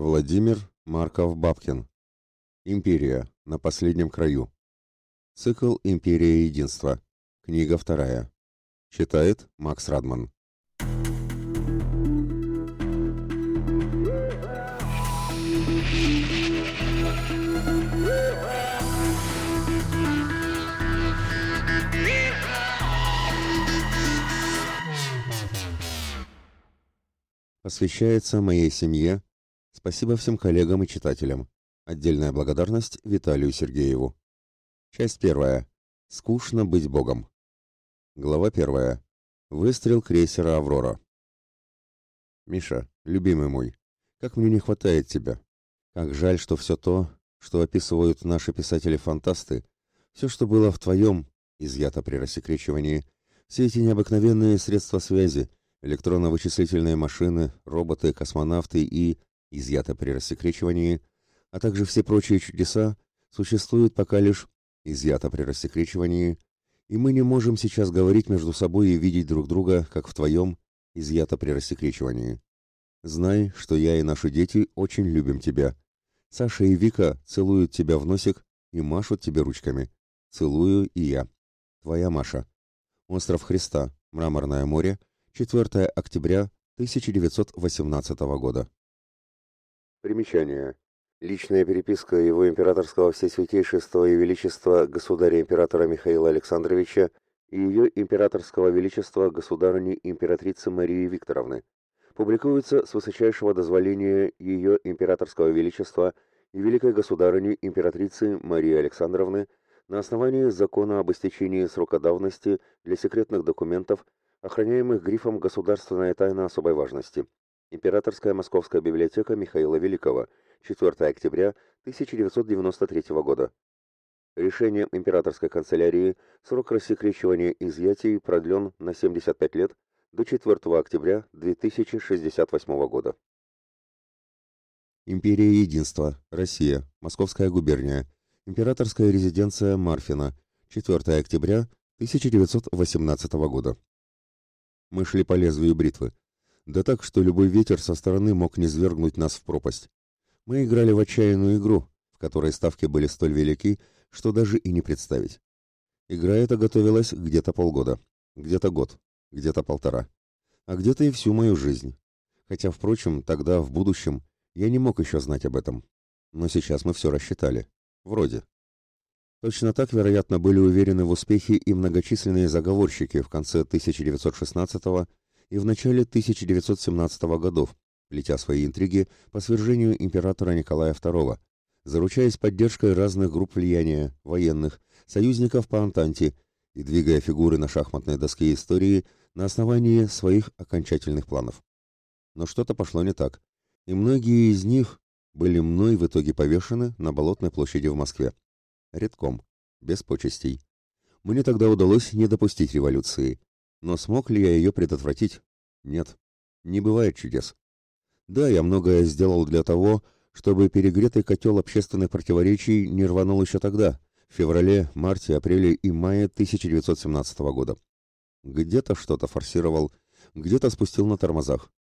Владимир Марков-Бабкин. Империя. На последнем краю. Цикл «Империя единства». Книга вторая. Читает Макс Радман. Посвящается моей семье, Спасибо всем коллегам и читателям. Отдельная благодарность Виталию Сергееву. Часть первая. Скучно быть богом. Глава первая. Выстрел крейсера «Аврора». Миша, любимый мой, как мне не хватает тебя. Как жаль, что все то, что описывают наши писатели-фантасты, все, что было в твоем, изъято при рассекречивании, все эти необыкновенные средства связи, электронно-вычислительные машины, роботы, космонавты и изъято при рассекречивании, а также все прочие чудеса, существуют пока лишь изъято при рассекречивании, и мы не можем сейчас говорить между собой и видеть друг друга, как в твоем, изъято при рассекречивании. Знай, что я и наши дети очень любим тебя. Саша и Вика целуют тебя в носик и машут тебе ручками. Целую и я. Твоя Маша. Остров Христа, Мраморное море, 4 октября 1918 года. Примечание. Личная переписка его императорского всесвятейшества и величества государя-императора Михаила Александровича и ее императорского величества государыни императрицы Марии Викторовны. Публикуется с высочайшего дозволения ее императорского величества и великой государыни императрицы Марии Александровны на основании закона об истечении срока давности для секретных документов, охраняемых грифом «Государственная тайна особой важности», Императорская Московская библиотека Михаила Великого, 4 октября 1993 года. Решением императорской канцелярии срок рассекречивания изъятий продлен на 75 лет до 4 октября 2068 года. Империя Единства, Россия, Московская губерния, императорская резиденция Марфина, 4 октября 1918 года. Мы шли по лезвию бритвы. Да так, что любой ветер со стороны мог низвергнуть нас в пропасть. Мы играли в отчаянную игру, в которой ставки были столь велики, что даже и не представить. Игра эта готовилась где-то полгода, где-то год, где-то полтора, а где-то и всю мою жизнь. Хотя, впрочем, тогда, в будущем, я не мог еще знать об этом. Но сейчас мы все рассчитали. Вроде. Точно так, вероятно, были уверены в успехе и многочисленные заговорщики в конце 1916 года и в начале 1917 годов, плетя свои интриги по свержению императора Николая II, заручаясь поддержкой разных групп влияния, военных, союзников по Антанте и двигая фигуры на шахматной доске истории на основании своих окончательных планов. Но что-то пошло не так, и многие из них были мной в итоге повешены на Болотной площади в Москве. Редком, без почестей. Мне тогда удалось не допустить революции, но смог ли я ее предотвратить? Нет. Не бывает чудес. Да, я многое сделал для того, чтобы перегретый котел общественных противоречий не рванул еще тогда, в феврале, марте, апреле и мае 1917 года. Где-то что-то форсировал, где-то спустил на тормозах.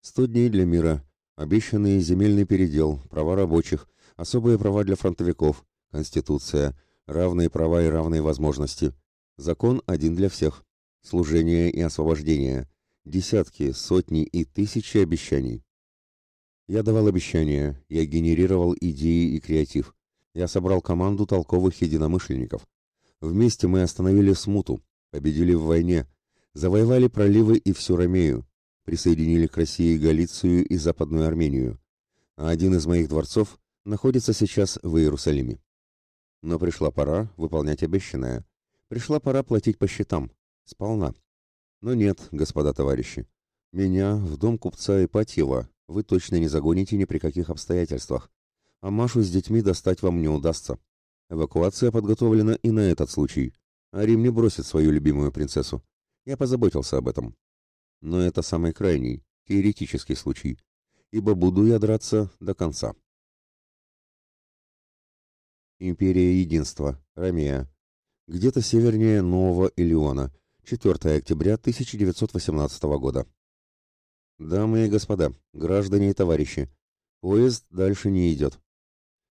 Сто дней для мира, обещанный земельный передел, права рабочих, особые права для фронтовиков, конституция, равные права и равные возможности, закон один для всех служение и освобождение, десятки, сотни и тысячи обещаний. Я давал обещания, я генерировал идеи и креатив. Я собрал команду толковых единомышленников. Вместе мы остановили смуту, победили в войне, завоевали проливы и всю Ромею, присоединили к России Галицию и Западную Армению. А один из моих дворцов находится сейчас в Иерусалиме. Но пришла пора выполнять обещанное. Пришла пора платить по счетам, Сполна. Но нет, господа товарищи. Меня в дом купца Ипатьева вы точно не загоните ни при каких обстоятельствах. А Машу с детьми достать вам не удастся. Эвакуация подготовлена и на этот случай. А Рим не бросит свою любимую принцессу. Я позаботился об этом. Но это самый крайний, теоретический случай. Ибо буду я драться до конца. Империя Единства. Ромея. Где-то севернее Нового Илиона – 4 октября 1918 года. Дамы и господа, граждане и товарищи, Поезд дальше не идет.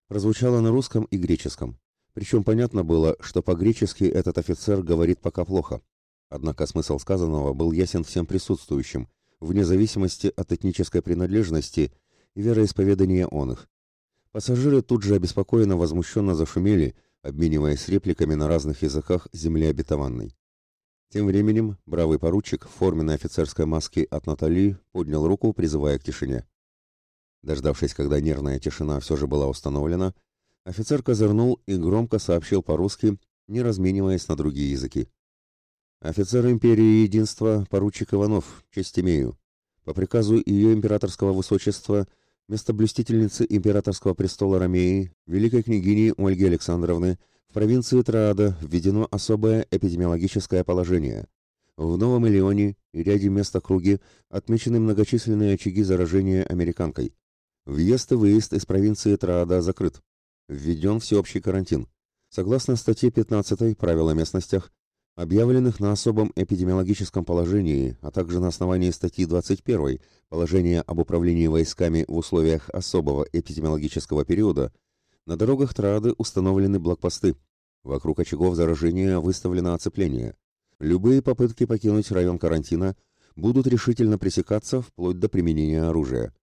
Прозвучало на русском и греческом. Причем понятно было, что по-гречески этот офицер говорит пока плохо. Однако смысл сказанного был ясен всем присутствующим, вне зависимости от этнической принадлежности и вероисповедания он их. Пассажиры тут же обеспокоенно возмущенно зашумели, обмениваясь репликами на разных языках земли обетованной. Тем временем бравый поручик в форменной офицерской маске от Натали поднял руку, призывая к тишине. Дождавшись, когда нервная тишина все же была установлена, офицер козырнул и громко сообщил по-русски, не размениваясь на другие языки. «Офицер империи Единства, поручик Иванов, честь имею. По приказу ее императорского высочества – местоблюстительницы императорского престола Ромеи, великой княгини Ольги Александровны, в провинции Траада введено особое эпидемиологическое положение. В Новом Илеоне и ряде мест округи отмечены многочисленные очаги заражения американкой. Въезд и выезд из провинции Траада закрыт. Введен всеобщий карантин. Согласно статье 15 правил о местностях, объявленных на особом эпидемиологическом положении, а также на основании статьи 21 положения об управлении войсками в условиях особого эпидемиологического периода, на дорогах Трады установлены блокпосты. Вокруг очагов заражения выставлено оцепление. Любые попытки покинуть район карантина будут решительно пресекаться вплоть до применения оружия.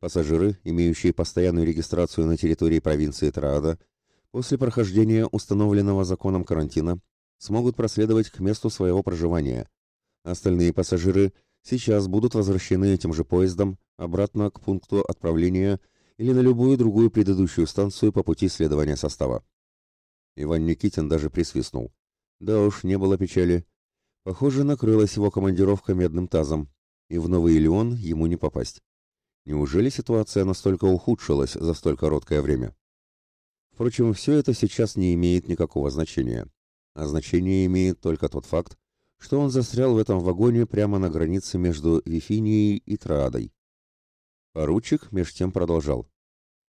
Пассажиры, имеющие постоянную регистрацию на территории провинции Траада, после прохождения установленного законом карантина смогут проследовать к месту своего проживания. Остальные пассажиры сейчас будут возвращены этим же поездом обратно к пункту отправления или на любую другую предыдущую станцию по пути следования состава. Иван Никитин даже присвистнул. Да уж, не было печали. Похоже, накрылась его командировка медным тазом, и в Новый Илеон ему не попасть. Неужели ситуация настолько ухудшилась за столь короткое время? Впрочем, все это сейчас не имеет никакого значения а значение имеет только тот факт, что он застрял в этом вагоне прямо на границе между Вифинией и Траадой. Поручик меж тем продолжал.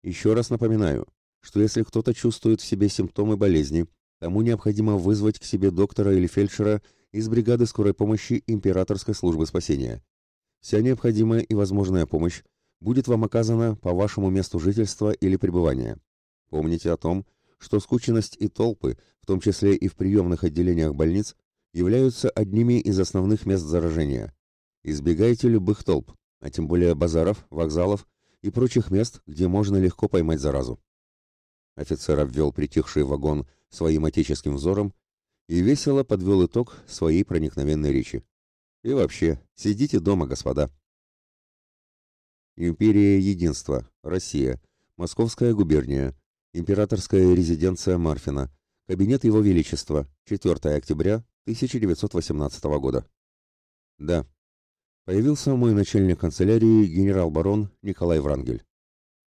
Еще раз напоминаю, что если кто-то чувствует в себе симптомы болезни, тому необходимо вызвать к себе доктора или фельдшера из бригады скорой помощи Императорской службы спасения. Вся необходимая и возможная помощь будет вам оказана по вашему месту жительства или пребывания. Помните о том, что скученность и толпы, в том числе и в приемных отделениях больниц, являются одними из основных мест заражения. Избегайте любых толп, а тем более базаров, вокзалов и прочих мест, где можно легко поймать заразу. Офицер обвел притихший вагон своим отеческим взором и весело подвел итог своей проникновенной речи. И вообще, сидите дома, господа. Империя Единства, Россия, Московская губерния, Императорская резиденция Марфина. Кабинет Его Величества. 4 октября 1918 года. Да. Появился мой начальник канцелярии генерал-барон Николай Врангель.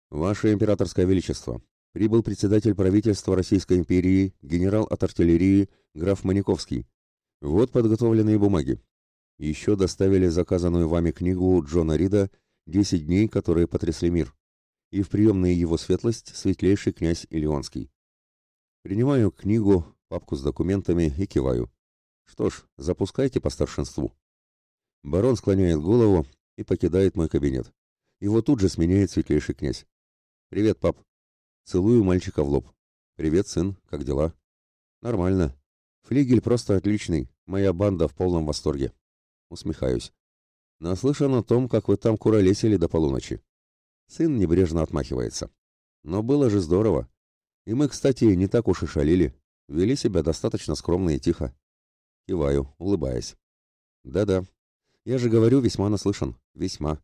Ваше Императорское Величество. Прибыл председатель правительства Российской империи, генерал от артиллерии, граф Маниковский. Вот подготовленные бумаги. Еще доставили заказанную вами книгу Джона Рида «Десять дней, которые потрясли мир» и в приемной его светлость светлейший князь Илионский. Принимаю книгу, папку с документами и киваю. Что ж, запускайте по старшинству. Барон склоняет голову и покидает мой кабинет. Его тут же сменяет светлейший князь. «Привет, пап». Целую мальчика в лоб. «Привет, сын, как дела?» «Нормально. Флигель просто отличный. Моя банда в полном восторге». Усмехаюсь. «Наслышан о том, как вы там куролесили до полуночи. Сын небрежно отмахивается. Но было же здорово. И мы, кстати, не так уж и шалили. Вели себя достаточно скромно и тихо. Киваю, улыбаясь. Да-да. Я же говорю, весьма наслышан. Весьма.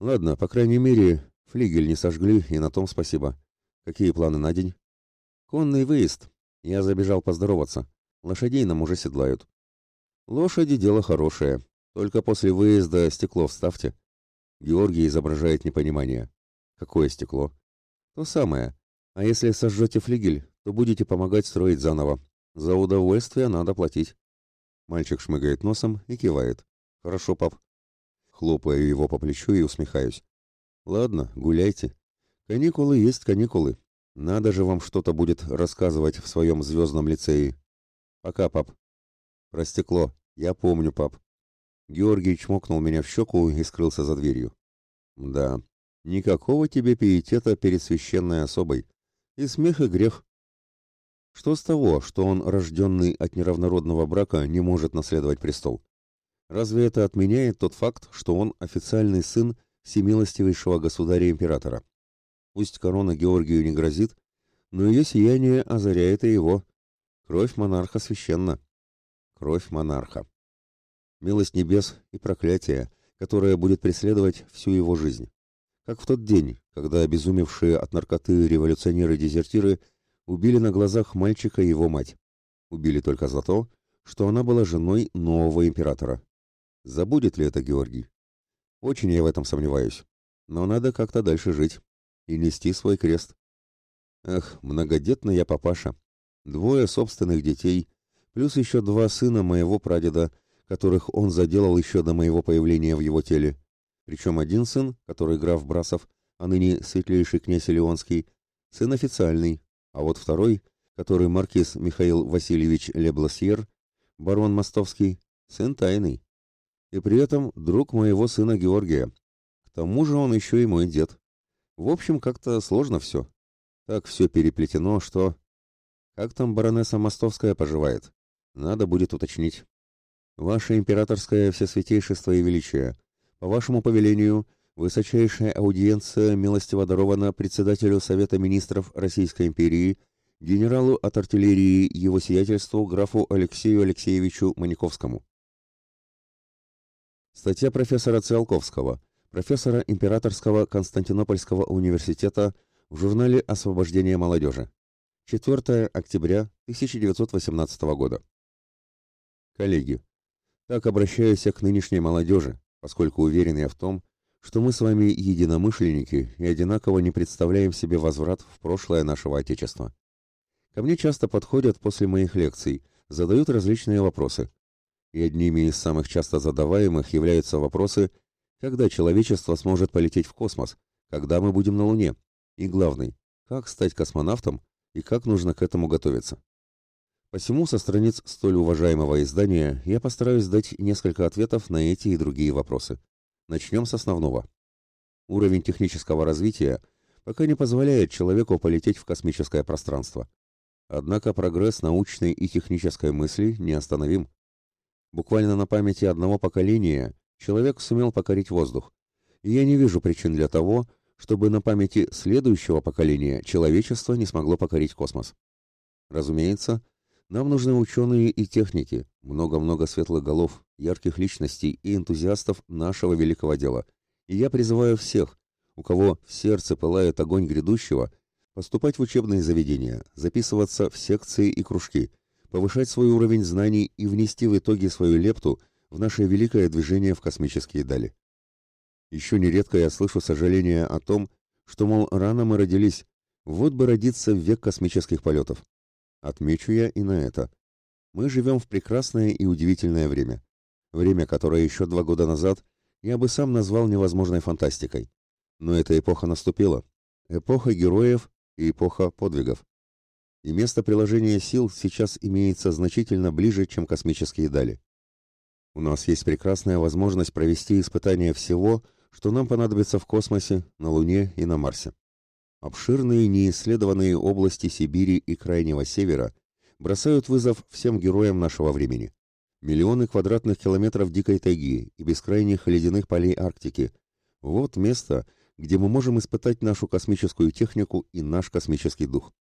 Ладно, по крайней мере, флигель не сожгли, и на том спасибо. Какие планы на день? Конный выезд. Я забежал поздороваться. Лошадей нам уже седлают. Лошади дело хорошее. Только после выезда стекло вставьте. Георгий изображает непонимание. Какое стекло? То самое. А если сожжете флигель, то будете помогать строить заново. За удовольствие надо платить. Мальчик шмыгает носом и кивает. Хорошо, пап. Хлопаю его по плечу и усмехаюсь. Ладно, гуляйте. Каникулы есть каникулы. Надо же вам что-то будет рассказывать в своем звездном лицее. Пока, пап. Про стекло. Я помню, пап. Георгий чмокнул меня в щеку и скрылся за дверью. Да, Никакого тебе пиетета перед священной особой. И смех, и грех. Что с того, что он, рожденный от неравнородного брака, не может наследовать престол? Разве это отменяет тот факт, что он официальный сын всемилостивейшего государя-императора? Пусть корона Георгию не грозит, но ее сияние озаряет и его. Кровь монарха священна. Кровь монарха. Милость небес и проклятие, которое будет преследовать всю его жизнь. Как в тот день, когда обезумевшие от наркоты революционеры-дезертиры убили на глазах мальчика его мать. Убили только за то, что она была женой нового императора. Забудет ли это Георгий? Очень я в этом сомневаюсь. Но надо как-то дальше жить и нести свой крест. Эх, многодетный я папаша. Двое собственных детей, плюс еще два сына моего прадеда, которых он заделал еще до моего появления в его теле. Причем один сын, который граф Брасов, а ныне светлейший князь Леонский, сын официальный, а вот второй, который маркиз Михаил Васильевич Лебласьер, барон Мостовский, сын тайный. И при этом друг моего сына Георгия. К тому же он еще и мой дед. В общем, как-то сложно все. Так все переплетено, что... Как там баронесса Мостовская поживает? Надо будет уточнить. Ваше императорское всесвятейшество и величие, по вашему повелению, Высочайшая аудиенция милостиво дарована председателю Совета министров Российской империи, генералу от артиллерии его сиятельству графу Алексею Алексеевичу Маниковскому. Статья профессора Циолковского, профессора Императорского Константинопольского университета в журнале «Освобождение молодежи». 4 октября 1918 года. Коллеги, так обращаюсь я к нынешней молодежи, поскольку уверен я в том, что мы с вами единомышленники и одинаково не представляем себе возврат в прошлое нашего Отечества. Ко мне часто подходят после моих лекций, задают различные вопросы. И одними из самых часто задаваемых являются вопросы, когда человечество сможет полететь в космос, когда мы будем на Луне, и главный, как стать космонавтом и как нужно к этому готовиться. Посему со страниц столь уважаемого издания я постараюсь дать несколько ответов на эти и другие вопросы. Начнем с основного. Уровень технического развития пока не позволяет человеку полететь в космическое пространство. Однако прогресс научной и технической мысли неостановим. Буквально на памяти одного поколения человек сумел покорить воздух. И я не вижу причин для того, чтобы на памяти следующего поколения человечество не смогло покорить космос. Разумеется, нам нужны ученые и техники, много-много светлых голов, ярких личностей и энтузиастов нашего великого дела. И я призываю всех, у кого в сердце пылает огонь грядущего, поступать в учебные заведения, записываться в секции и кружки, повышать свой уровень знаний и внести в итоге свою лепту в наше великое движение в космические дали. Еще нередко я слышу сожаление о том, что, мол, рано мы родились, вот бы родиться в век космических полетов. Отмечу я и на это. Мы живем в прекрасное и удивительное время. Время, которое еще два года назад я бы сам назвал невозможной фантастикой. Но эта эпоха наступила. Эпоха героев и эпоха подвигов. И место приложения сил сейчас имеется значительно ближе, чем космические дали. У нас есть прекрасная возможность провести испытания всего, что нам понадобится в космосе, на Луне и на Марсе. Обширные неисследованные области Сибири и Крайнего Севера бросают вызов всем героям нашего времени. Миллионы квадратных километров дикой тайги и бескрайних ледяных полей Арктики. Вот место, где мы можем испытать нашу космическую технику и наш космический дух.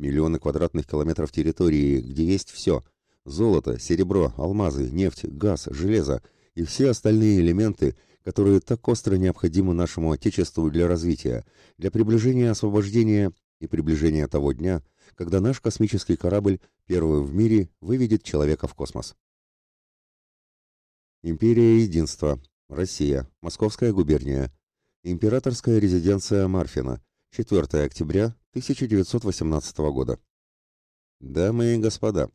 Миллионы квадратных километров территории, где есть все – золото, серебро, алмазы, нефть, газ, железо и все остальные элементы – которые так остро необходимы нашему Отечеству для развития, для приближения освобождения и приближения того дня, когда наш космический корабль первым в мире выведет человека в космос. Империя Единства. Россия. Московская губерния. Императорская резиденция Марфина. 4 октября 1918 года. Дамы и господа,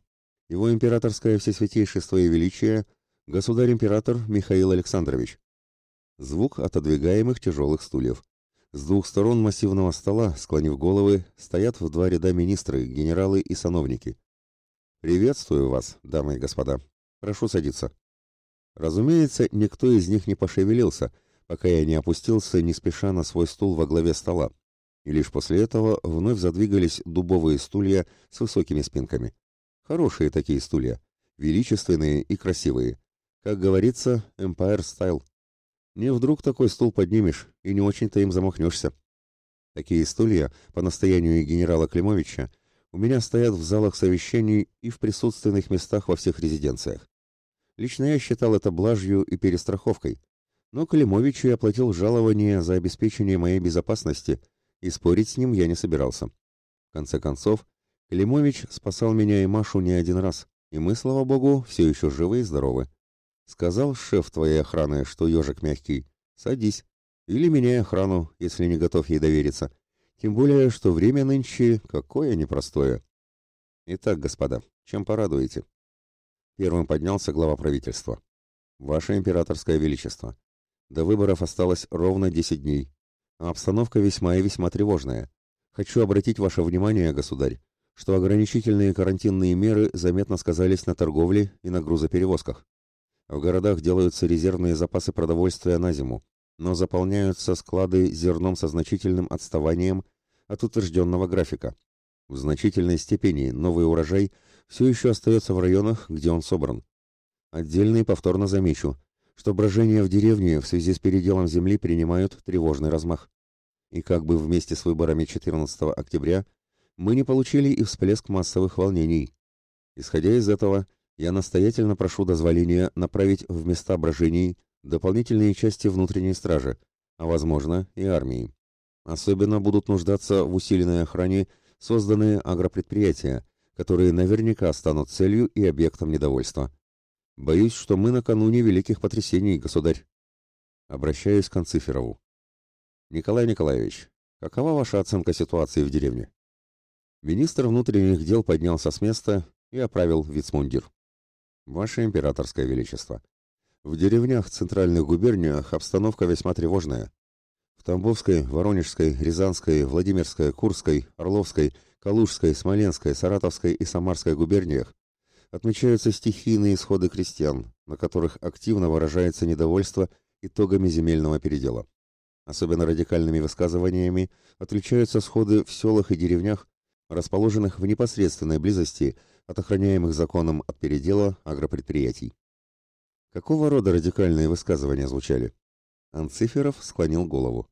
его императорское всесвятейшество и величие, государь-император Михаил Александрович, Звук отодвигаемых тяжелых стульев. С двух сторон массивного стола, склонив головы, стоят в два ряда министры, генералы и сановники. «Приветствую вас, дамы и господа. Прошу садиться». Разумеется, никто из них не пошевелился, пока я не опустился не спеша на свой стул во главе стола, и лишь после этого вновь задвигались дубовые стулья с высокими спинками. Хорошие такие стулья, величественные и красивые. Как говорится, Empire Style. Не вдруг такой стул поднимешь, и не очень-то им замахнешься. Такие стулья, по настоянию генерала Климовича, у меня стоят в залах совещаний и в присутственных местах во всех резиденциях. Лично я считал это блажью и перестраховкой, но Климовичу я платил жалование за обеспечение моей безопасности, и спорить с ним я не собирался. В конце концов, Климович спасал меня и Машу не один раз, и мы, слава богу, все еще живы и здоровы. Сказал шеф твоей охраны, что ежик мягкий. Садись. Или меняй охрану, если не готов ей довериться. Тем более, что время нынче какое непростое. Итак, господа, чем порадуете? Первым поднялся глава правительства. Ваше императорское величество. До выборов осталось ровно 10 дней. Обстановка весьма и весьма тревожная. Хочу обратить ваше внимание, государь, что ограничительные карантинные меры заметно сказались на торговле и на грузоперевозках. В городах делаются резервные запасы продовольствия на зиму, но заполняются склады зерном со значительным отставанием от утвержденного графика. В значительной степени новый урожай все еще остается в районах, где он собран. Отдельно и повторно замечу, что брожения в деревне в связи с переделом земли принимают тревожный размах. И как бы вместе с выборами 14 октября мы не получили и всплеск массовых волнений. Исходя из этого, я настоятельно прошу дозволения направить в места брожений дополнительные части внутренней стражи, а возможно и армии. Особенно будут нуждаться в усиленной охране созданные агропредприятия, которые наверняка станут целью и объектом недовольства. Боюсь, что мы накануне великих потрясений, государь. Обращаюсь к Анциферову. Николай Николаевич, какова ваша оценка ситуации в деревне? Министр внутренних дел поднялся с места и оправил вицмундир. Ваше императорское величество, в деревнях центральных губерниях обстановка весьма тревожная. В Тамбовской, Воронежской, Рязанской, Владимирской, Курской, Орловской, Калужской, Смоленской, Саратовской и Самарской губерниях отмечаются стихийные исходы крестьян, на которых активно выражается недовольство итогами земельного передела. Особенно радикальными высказываниями отличаются сходы в селах и деревнях, расположенных в непосредственной близости от охраняемых законом от передела агропредприятий. Какого рода радикальные высказывания звучали? Анциферов склонил голову.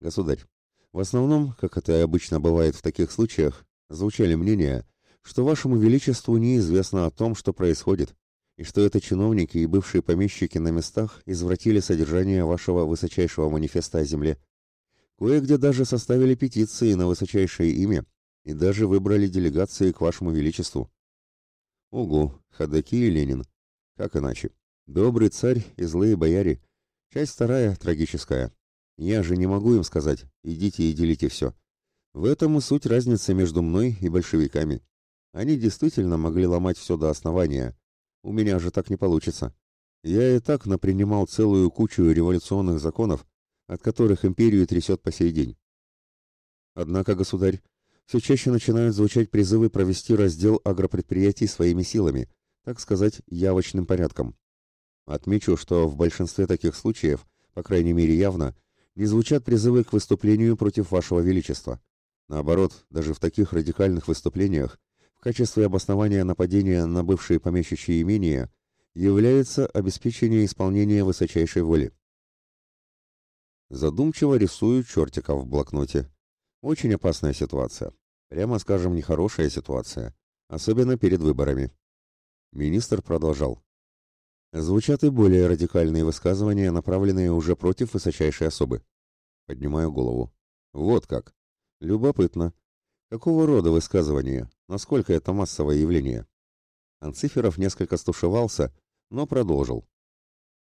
Государь, в основном, как это и обычно бывает в таких случаях, звучали мнения, что вашему величеству неизвестно о том, что происходит, и что это чиновники и бывшие помещики на местах извратили содержание вашего высочайшего манифеста о земле. Кое-где даже составили петиции на высочайшее имя и даже выбрали делегации к вашему величеству. Угу, ходаки и Ленин. Как иначе? Добрый царь и злые бояре. Часть вторая, трагическая. Я же не могу им сказать, идите и делите все. В этом и суть разницы между мной и большевиками. Они действительно могли ломать все до основания. У меня же так не получится. Я и так напринимал целую кучу революционных законов, от которых империю трясет по сей день. Однако, государь, все чаще начинают звучать призывы провести раздел агропредприятий своими силами, так сказать, явочным порядком. Отмечу, что в большинстве таких случаев, по крайней мере явно, не звучат призывы к выступлению против вашего величества. Наоборот, даже в таких радикальных выступлениях качестве обоснования нападения на бывшие помещичьи имения является обеспечение исполнения высочайшей воли. Задумчиво рисую чертика в блокноте. Очень опасная ситуация. Прямо скажем, нехорошая ситуация. Особенно перед выборами. Министр продолжал. Звучат и более радикальные высказывания, направленные уже против высочайшей особы. Поднимаю голову. Вот как. Любопытно. Какого рода высказывания? Насколько это массовое явление? Анциферов несколько стушевался, но продолжил.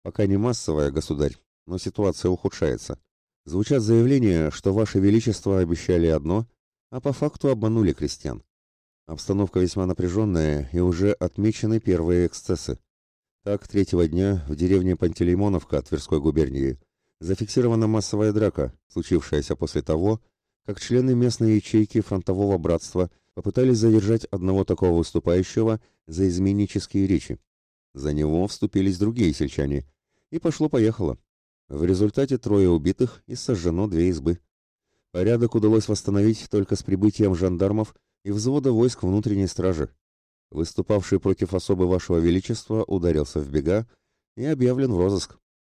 Пока не массовое, государь, но ситуация ухудшается. Звучат заявления, что Ваше Величество обещали одно, а по факту обманули крестьян. Обстановка весьма напряженная, и уже отмечены первые эксцессы. Так, третьего дня в деревне Пантелеймоновка Тверской губернии зафиксирована массовая драка, случившаяся после того, как члены местной ячейки фронтового братства попытались задержать одного такого выступающего за изменнические речи. За него вступились другие сельчане, и пошло-поехало. В результате трое убитых и сожжено две избы. Порядок удалось восстановить только с прибытием жандармов и взвода войск внутренней стражи. Выступавший против особы вашего величества ударился в бега и объявлен в розыск.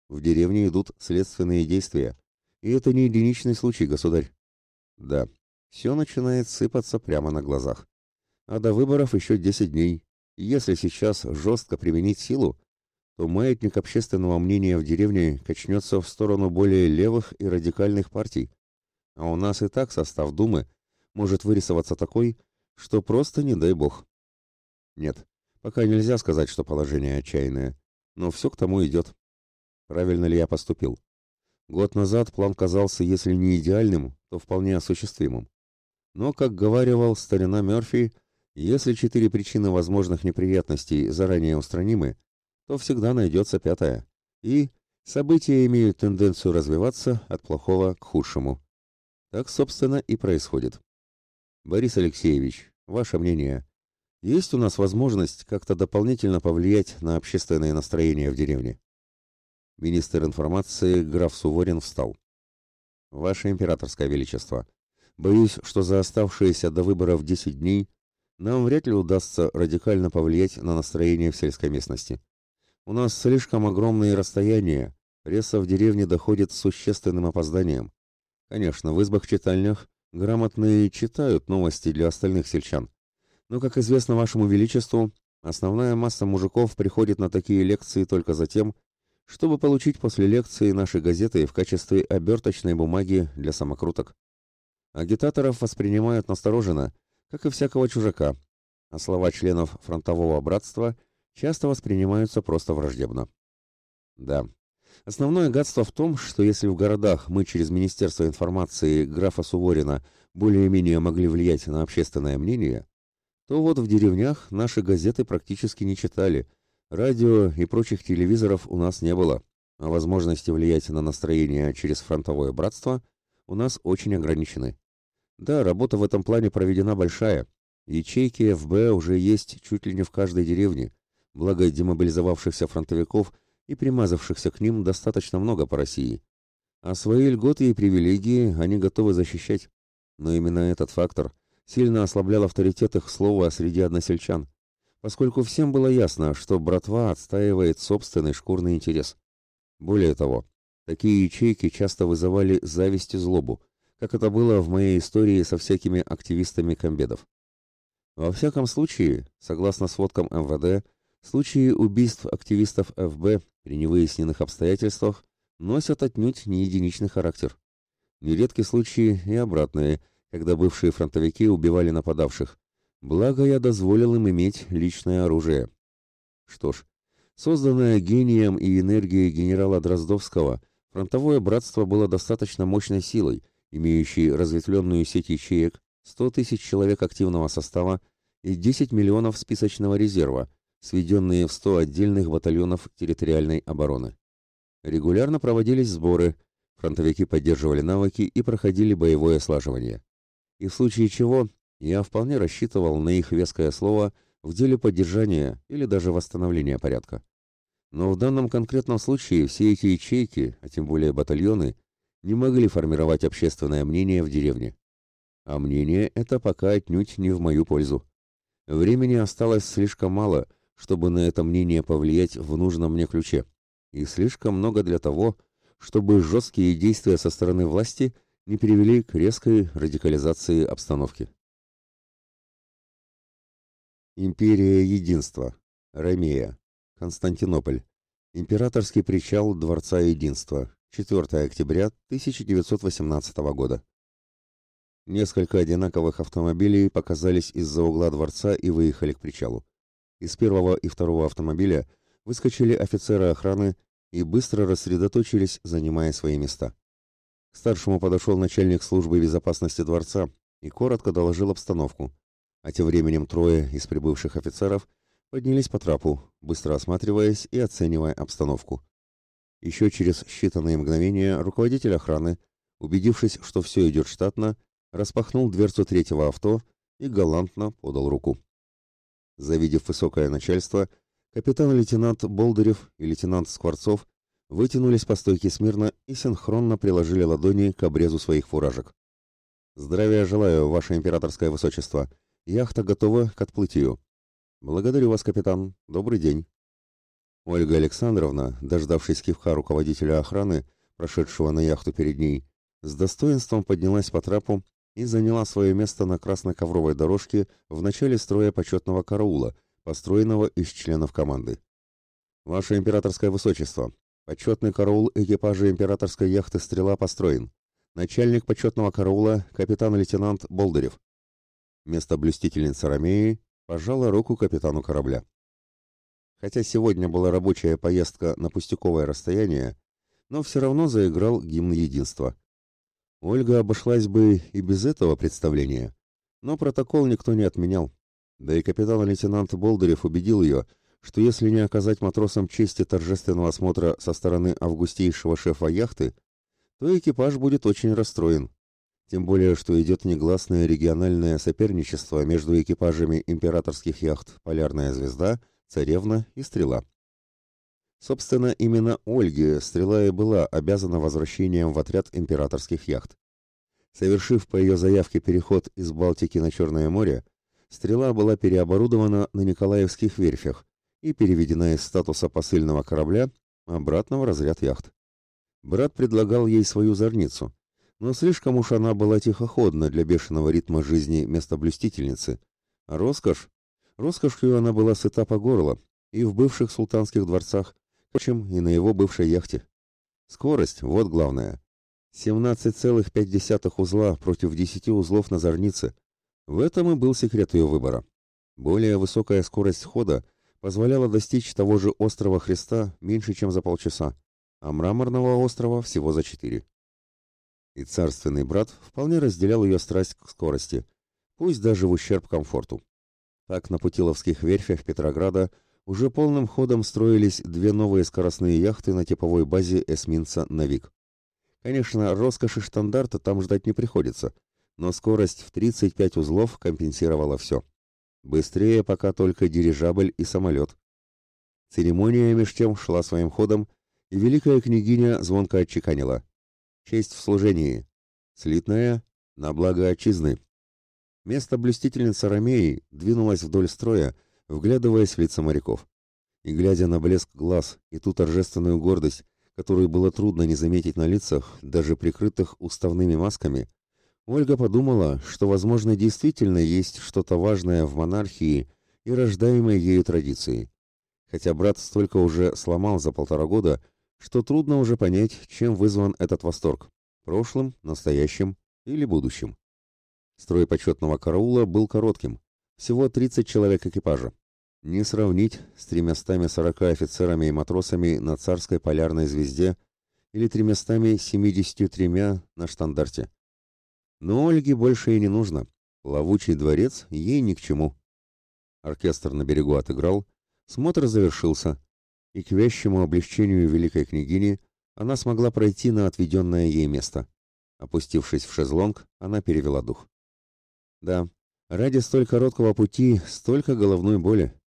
В деревне идут следственные действия. И это не единичный случай, государь. Да, все начинает сыпаться прямо на глазах. А до выборов еще 10 дней. Если сейчас жестко применить силу, то маятник общественного мнения в деревне качнется в сторону более левых и радикальных партий. А у нас и так состав Думы может вырисоваться такой, что просто не дай бог. Нет, пока нельзя сказать, что положение отчаянное, но все к тому идет. Правильно ли я поступил? Год назад план казался, если не идеальным, то вполне осуществимым. Но, как говаривал старина Мёрфи, если четыре причины возможных неприятностей заранее устранимы, то всегда найдется пятая. И события имеют тенденцию развиваться от плохого к худшему. Так, собственно, и происходит. Борис Алексеевич, ваше мнение, есть у нас возможность как-то дополнительно повлиять на общественное настроение в деревне? Министр информации граф Суворин встал. «Ваше императорское величество, боюсь, что за оставшиеся до выборов 10 дней нам вряд ли удастся радикально повлиять на настроение в сельской местности. У нас слишком огромные расстояния, пресса в деревне доходит с существенным опозданием. Конечно, в избах-читальнях грамотные читают новости для остальных сельчан. Но, как известно вашему величеству, основная масса мужиков приходит на такие лекции только за тем, чтобы получить после лекции наши газеты в качестве оберточной бумаги для самокруток. Агитаторов воспринимают настороженно, как и всякого чужака, а слова членов фронтового братства часто воспринимаются просто враждебно. Да, основное гадство в том, что если в городах мы через Министерство информации графа Суворина более-менее могли влиять на общественное мнение, то вот в деревнях наши газеты практически не читали – Радио и прочих телевизоров у нас не было, а возможности влиять на настроение через фронтовое братство у нас очень ограничены. Да, работа в этом плане проведена большая. Ячейки ФБ уже есть чуть ли не в каждой деревне, благо демобилизовавшихся фронтовиков и примазавшихся к ним достаточно много по России. А свои льготы и привилегии они готовы защищать. Но именно этот фактор сильно ослаблял авторитет их слова среди односельчан поскольку всем было ясно, что братва отстаивает собственный шкурный интерес. Более того, такие ячейки часто вызывали зависть и злобу, как это было в моей истории со всякими активистами комбедов. Во всяком случае, согласно сводкам МВД, случаи убийств активистов ФБ при невыясненных обстоятельствах носят отнюдь не единичный характер. Нередки случаи и обратные, когда бывшие фронтовики убивали нападавших, Благо я дозволил им иметь личное оружие. Что ж, созданное гением и энергией генерала Дроздовского, фронтовое братство было достаточно мощной силой, имеющей разветвленную сеть ячеек, 100 тысяч человек активного состава и 10 миллионов списочного резерва, сведенные в 100 отдельных батальонов территориальной обороны. Регулярно проводились сборы, фронтовики поддерживали навыки и проходили боевое слаживание. И в случае чего я вполне рассчитывал на их веское слово в деле поддержания или даже восстановления порядка. Но в данном конкретном случае все эти ячейки, а тем более батальоны, не могли формировать общественное мнение в деревне. А мнение это пока отнюдь не в мою пользу. Времени осталось слишком мало, чтобы на это мнение повлиять в нужном мне ключе, и слишком много для того, чтобы жесткие действия со стороны власти не привели к резкой радикализации обстановки. Империя Единства. Ромея. Константинополь. Императорский причал Дворца Единства. 4 октября 1918 года. Несколько одинаковых автомобилей показались из-за угла дворца и выехали к причалу. Из первого и второго автомобиля выскочили офицеры охраны и быстро рассредоточились, занимая свои места. К старшему подошел начальник службы безопасности дворца и коротко доложил обстановку – а тем временем трое из прибывших офицеров поднялись по трапу, быстро осматриваясь и оценивая обстановку. Еще через считанные мгновения руководитель охраны, убедившись, что все идет штатно, распахнул дверцу третьего авто и галантно подал руку. Завидев высокое начальство, капитан-лейтенант Болдырев и лейтенант Скворцов вытянулись по стойке смирно и синхронно приложили ладони к обрезу своих фуражек. «Здравия желаю, ваше императорское высочество. Яхта готова к отплытию». «Благодарю вас, капитан. Добрый день». Ольга Александровна, дождавшись кивка руководителя охраны, прошедшего на яхту перед ней, с достоинством поднялась по трапу и заняла свое место на красной ковровой дорожке в начале строя почетного караула, построенного из членов команды. «Ваше императорское высочество, почетный караул экипажа императорской яхты «Стрела» построен. Начальник почетного караула капитан-лейтенант Болдырев. Место блюстительницы Ромеи пожала руку капитану корабля. Хотя сегодня была рабочая поездка на пустяковое расстояние, но все равно заиграл гимн единства. Ольга обошлась бы и без этого представления, но протокол никто не отменял. Да и капитан-лейтенант Болдырев убедил ее, что если не оказать матросам чести торжественного осмотра со стороны августейшего шефа яхты, то экипаж будет очень расстроен. Тем более, что идет негласное региональное соперничество между экипажами императорских яхт «Полярная звезда», «Царевна» и «Стрела». Собственно, именно Ольге Стрела и была обязана возвращением в отряд императорских яхт. Совершив по ее заявке переход из Балтики на Черное море, Стрела была переоборудована на Николаевских верфях и переведена из статуса посыльного корабля обратно в разряд яхт. Брат предлагал ей свою зорницу, но слишком уж она была тихоходна для бешеного ритма жизни местоблюстительницы. А роскошь? Роскошью она была сыта по горло, и в бывших султанских дворцах, впрочем, и на его бывшей яхте. Скорость – вот главное. 17,5 узла против 10 узлов на зорнице. В этом и был секрет ее выбора. Более высокая скорость хода позволяла достичь того же острова Христа меньше, чем за полчаса, а мраморного острова всего за четыре. И царственный брат вполне разделял ее страсть к скорости, пусть даже в ущерб комфорту. Так на Путиловских верфях Петрограда – уже полным ходом строились две новые скоростные яхты на типовой базе эсминца «Навик». Конечно, роскоши штандарта там ждать не приходится, но скорость в 35 узлов компенсировала все. Быстрее пока только дирижабль и самолет. Церемония меж тем шла своим ходом, и великая княгиня звонко отчеканила. Честь в служении. Слитная на благо отчизны. Место блюстительницы Ромеи двинулась вдоль строя, вглядываясь в лица моряков. И глядя на блеск глаз и ту торжественную гордость, которую было трудно не заметить на лицах, даже прикрытых уставными масками, Ольга подумала, что, возможно, действительно есть что-то важное в монархии и рождаемой ею традиции. Хотя брат столько уже сломал за полтора года, что трудно уже понять, чем вызван этот восторг – прошлым, настоящим или будущим. Строй почетного караула был коротким, всего 30 человек экипажа. Не сравнить с 340 офицерами и матросами на царской полярной звезде или 373 на штандарте. Но Ольге больше и не нужно. Плавучий дворец ей ни к чему. Оркестр на берегу отыграл, смотр завершился, и к вящему облегчению великой княгини она смогла пройти на отведенное ей место. Опустившись в шезлонг, она перевела дух. Да, Ради столь короткого пути столько головной боли.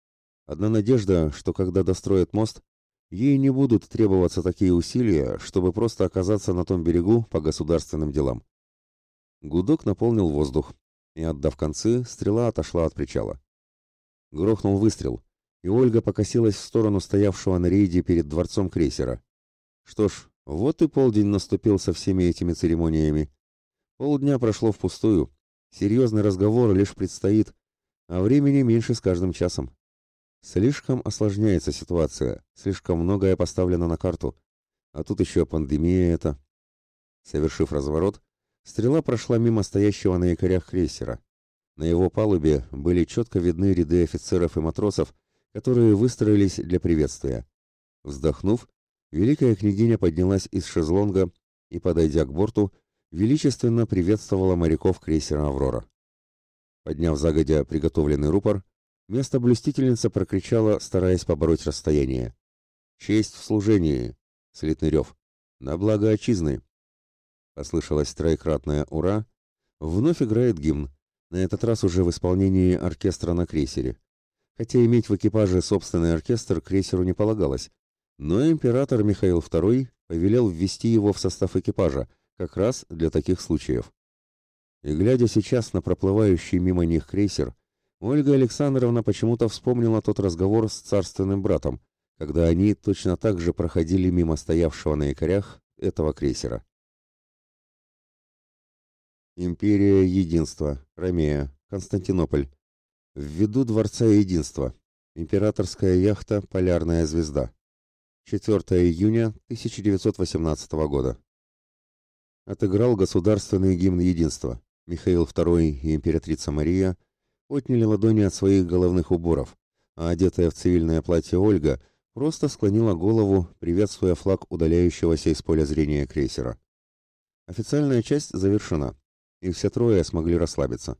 Одна надежда, что когда достроят мост, ей не будут требоваться такие усилия, чтобы просто оказаться на том берегу по государственным делам. Гудок наполнил воздух, и, отдав концы, стрела отошла от причала. Грохнул выстрел, и Ольга покосилась в сторону стоявшего на рейде перед дворцом крейсера. Что ж, вот и полдень наступил со всеми этими церемониями. Полдня прошло впустую, Серьезный разговор лишь предстоит, а времени меньше с каждым часом. Слишком осложняется ситуация, слишком многое поставлено на карту. А тут еще пандемия эта. Совершив разворот, стрела прошла мимо стоящего на якорях крейсера. На его палубе были четко видны ряды офицеров и матросов, которые выстроились для приветствия. Вздохнув, великая княгиня поднялась из шезлонга и, подойдя к борту, величественно приветствовала моряков крейсера «Аврора». Подняв загодя приготовленный рупор, место блюстительница прокричала, стараясь побороть расстояние. «Честь в служении!» — слитный рев. «На благо отчизны!» Послышалось троекратное «Ура!» Вновь играет гимн, на этот раз уже в исполнении оркестра на крейсере. Хотя иметь в экипаже собственный оркестр крейсеру не полагалось, Но император Михаил II повелел ввести его в состав экипажа, как раз для таких случаев. И глядя сейчас на проплывающий мимо них крейсер, Ольга Александровна почему-то вспомнила тот разговор с царственным братом, когда они точно так же проходили мимо стоявшего на якорях этого крейсера. Империя Единства, Ромея, Константинополь. В виду Дворца Единства. Императорская яхта «Полярная звезда». 4 июня 1918 года. Отыграл государственный гимн единства. Михаил II и императрица Мария отняли ладони от своих головных уборов, а одетая в цивильное платье Ольга просто склонила голову, приветствуя флаг удаляющегося из поля зрения крейсера. Официальная часть завершена, и все трое смогли расслабиться.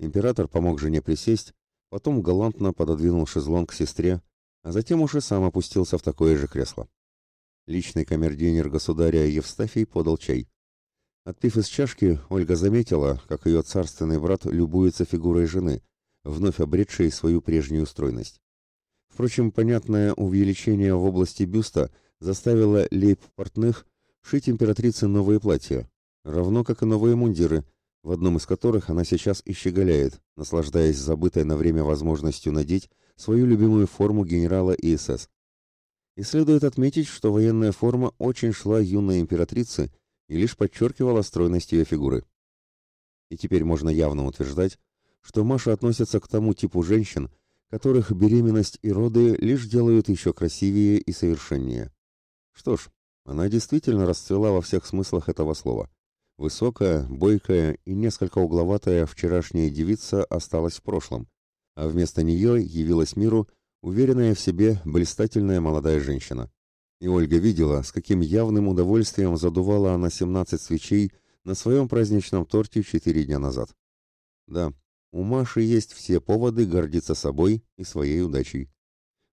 Император помог жене присесть, потом галантно пододвинул шезлонг к сестре, а затем уже сам опустился в такое же кресло. Личный камердинер государя Евстафий подал чай. Отпив из чашки, Ольга заметила, как ее царственный брат любуется фигурой жены, вновь обретшей свою прежнюю стройность. Впрочем, понятное увеличение в области бюста заставило лейб-портных шить императрице новые платья, равно как и новые мундиры, в одном из которых она сейчас и щеголяет, наслаждаясь забытой на время возможностью надеть свою любимую форму генерала ИСС. И следует отметить, что военная форма очень шла юной императрице и лишь подчеркивала стройность ее фигуры. И теперь можно явно утверждать, что Маша относится к тому типу женщин, которых беременность и роды лишь делают еще красивее и совершеннее. Что ж, она действительно расцвела во всех смыслах этого слова. Высокая, бойкая и несколько угловатая вчерашняя девица осталась в прошлом, а вместо нее явилась миру уверенная в себе блистательная молодая женщина. И Ольга видела, с каким явным удовольствием задувала она 17 свечей на своем праздничном торте четыре дня назад. Да, у Маши есть все поводы гордиться собой и своей удачей.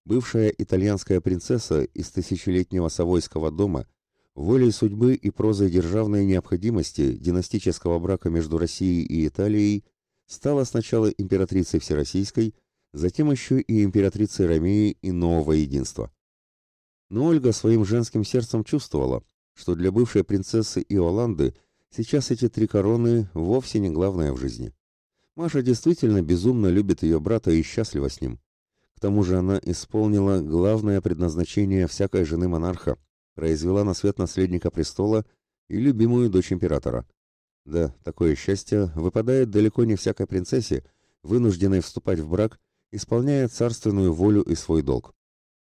Бывшая итальянская принцесса из тысячелетнего Савойского дома, волей судьбы и прозой державной необходимости династического брака между Россией и Италией, стала сначала императрицей Всероссийской, затем еще и императрицей Ромеи и Нового Единства. Но Ольга своим женским сердцем чувствовала, что для бывшей принцессы Иоланды сейчас эти три короны вовсе не главное в жизни. Маша действительно безумно любит ее брата и счастлива с ним. К тому же она исполнила главное предназначение всякой жены монарха, произвела на свет наследника престола и любимую дочь императора. Да, такое счастье выпадает далеко не всякой принцессе, вынужденной вступать в брак, исполняя царственную волю и свой долг.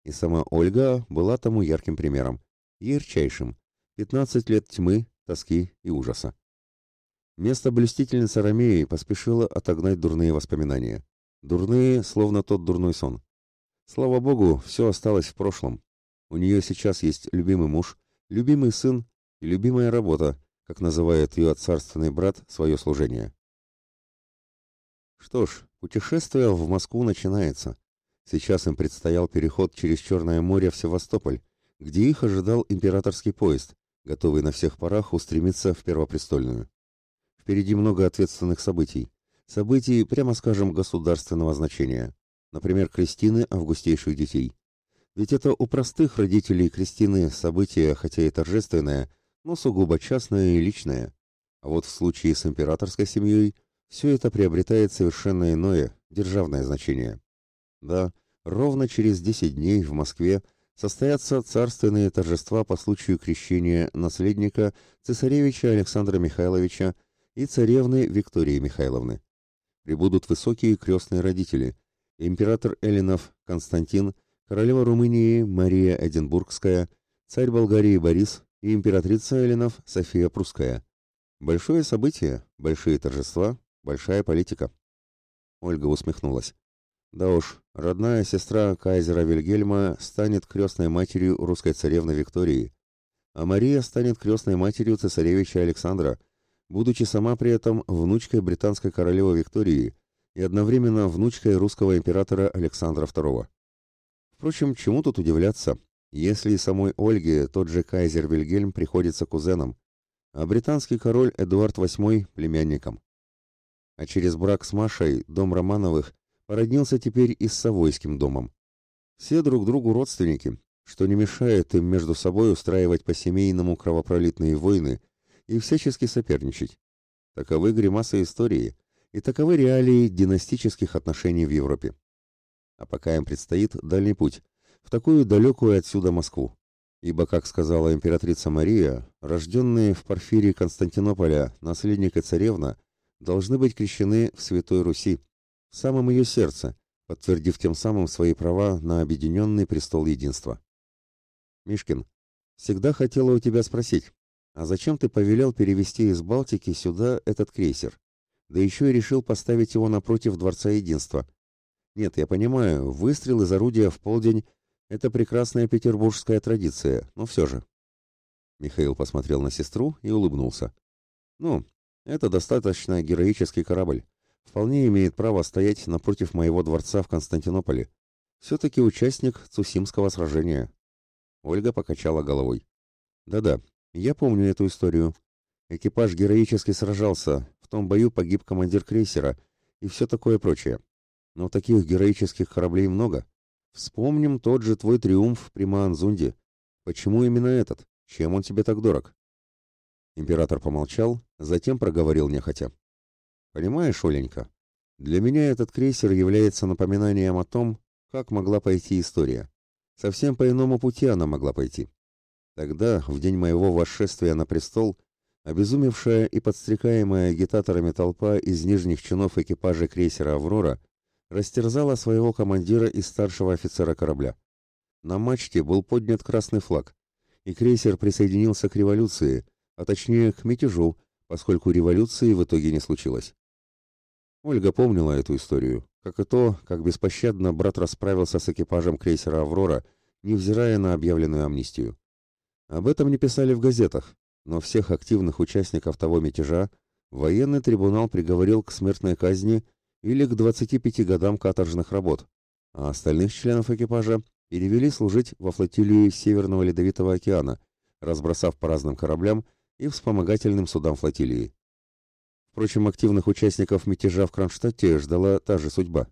И сама Ольга была тому ярким примером, ярчайшим. 15 лет тьмы, тоски и ужаса. Место блюстительницы Ромеи поспешило отогнать дурные воспоминания. Дурные, словно тот дурной сон. Слава богу, все осталось в прошлом. У нее сейчас есть любимый муж, любимый сын и любимая работа, как называет ее царственный брат свое служение. Что ж, путешествие в Москву начинается. Сейчас им предстоял переход через Черное море в Севастополь, где их ожидал императорский поезд, готовый на всех парах устремиться в Первопрестольную. Впереди много ответственных событий. Событий, прямо скажем, государственного значения. Например, крестины августейших детей. Ведь это у простых родителей крестины событие, хотя и торжественное, но сугубо частное и личное. А вот в случае с императорской семьей все это приобретает совершенно иное, державное значение. Да, ровно через 10 дней в Москве состоятся царственные торжества по случаю крещения наследника цесаревича Александра Михайловича и царевны Виктории Михайловны. Прибудут высокие крестные родители, император Эллинов Константин, королева Румынии Мария Эдинбургская, царь Болгарии Борис и императрица Эллинов София Прусская. Большое событие, большие торжества, большая политика. Ольга усмехнулась. Да уж, родная сестра кайзера Вильгельма станет крестной матерью русской царевны Виктории, а Мария станет крестной матерью цесаревича Александра, будучи сама при этом внучкой британской королевы Виктории и одновременно внучкой русского императора Александра II. Впрочем, чему тут удивляться, если и самой Ольге тот же кайзер Вильгельм приходится кузеном, а британский король Эдуард VIII – племянником. А через брак с Машей дом Романовых породнился теперь и с Савойским домом. Все друг другу родственники, что не мешает им между собой устраивать по-семейному кровопролитные войны и всячески соперничать. Таковы гримасы истории, и таковы реалии династических отношений в Европе. А пока им предстоит дальний путь, в такую далекую отсюда Москву. Ибо, как сказала императрица Мария, рожденные в Порфирии Константинополя наследник и царевна должны быть крещены в Святой Руси, в самом ее сердце, подтвердив тем самым свои права на объединенный престол единства. Мишкин, всегда хотела у тебя спросить, а зачем ты повелел перевести из Балтики сюда этот крейсер? Да еще и решил поставить его напротив Дворца Единства. Нет, я понимаю, выстрел из орудия в полдень — это прекрасная петербургская традиция, но все же. Михаил посмотрел на сестру и улыбнулся. Ну, это достаточно героический корабль. Вполне имеет право стоять напротив моего дворца в Константинополе. Все-таки участник Цусимского сражения. Ольга покачала головой. Да-да, я помню эту историю. Экипаж героически сражался, в том бою погиб командир крейсера и все такое прочее. Но таких героических кораблей много. Вспомним тот же твой триумф при Маанзунде. Почему именно этот? Чем он тебе так дорог? Император помолчал, затем проговорил нехотя. Понимаешь, Оленька, для меня этот крейсер является напоминанием о том, как могла пойти история. Совсем по иному пути она могла пойти. Тогда, в день моего восшествия на престол, Обезумевшая и подстрекаемая агитаторами толпа из нижних чинов экипажа крейсера «Аврора» растерзала своего командира и старшего офицера корабля. На мачте был поднят красный флаг, и крейсер присоединился к революции, а точнее к мятежу, поскольку революции в итоге не случилось. Ольга помнила эту историю, как и то, как беспощадно брат расправился с экипажем крейсера «Аврора», невзирая на объявленную амнистию. Об этом не писали в газетах, но всех активных участников того мятежа военный трибунал приговорил к смертной казни или к 25 годам каторжных работ, а остальных членов экипажа перевели служить во флотилию Северного Ледовитого океана, разбросав по разным кораблям и вспомогательным судам флотилии. Впрочем, активных участников мятежа в Кронштадте ждала та же судьба.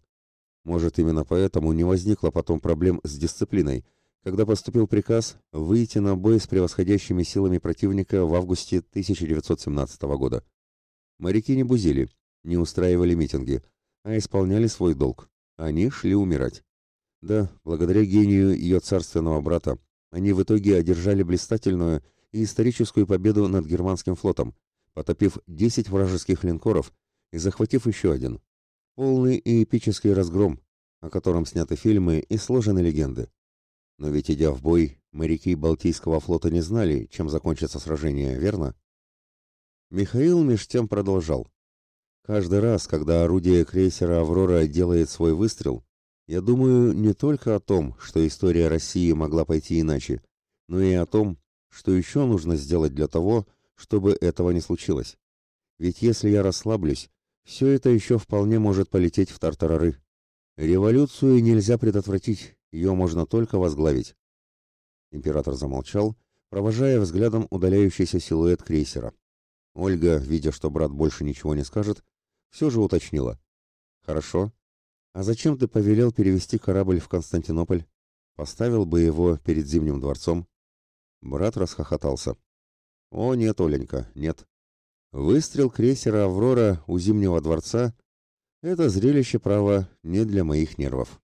Может, именно поэтому не возникло потом проблем с дисциплиной – когда поступил приказ выйти на бой с превосходящими силами противника в августе 1917 года. Моряки не бузили, не устраивали митинги, а исполняли свой долг. Они шли умирать. Да, благодаря гению ее царственного брата, они в итоге одержали блистательную и историческую победу над германским флотом, потопив 10 вражеских линкоров и захватив еще один. Полный и эпический разгром, о котором сняты фильмы и сложены легенды. Но ведь идя в бой, моряки Балтийского флота не знали, чем закончится сражение, верно? Михаил меж тем продолжал. Каждый раз, когда орудие крейсера «Аврора» делает свой выстрел, я думаю не только о том, что история России могла пойти иначе, но и о том, что еще нужно сделать для того, чтобы этого не случилось. Ведь если я расслаблюсь, все это еще вполне может полететь в тартарары. Революцию нельзя предотвратить, ее можно только возглавить. Император замолчал, провожая взглядом удаляющийся силуэт крейсера. Ольга, видя, что брат больше ничего не скажет, все же уточнила. «Хорошо. А зачем ты повелел перевести корабль в Константинополь? Поставил бы его перед Зимним дворцом?» Брат расхохотался. «О, нет, Оленька, нет. Выстрел крейсера «Аврора» у Зимнего дворца — это зрелище, право, не для моих нервов».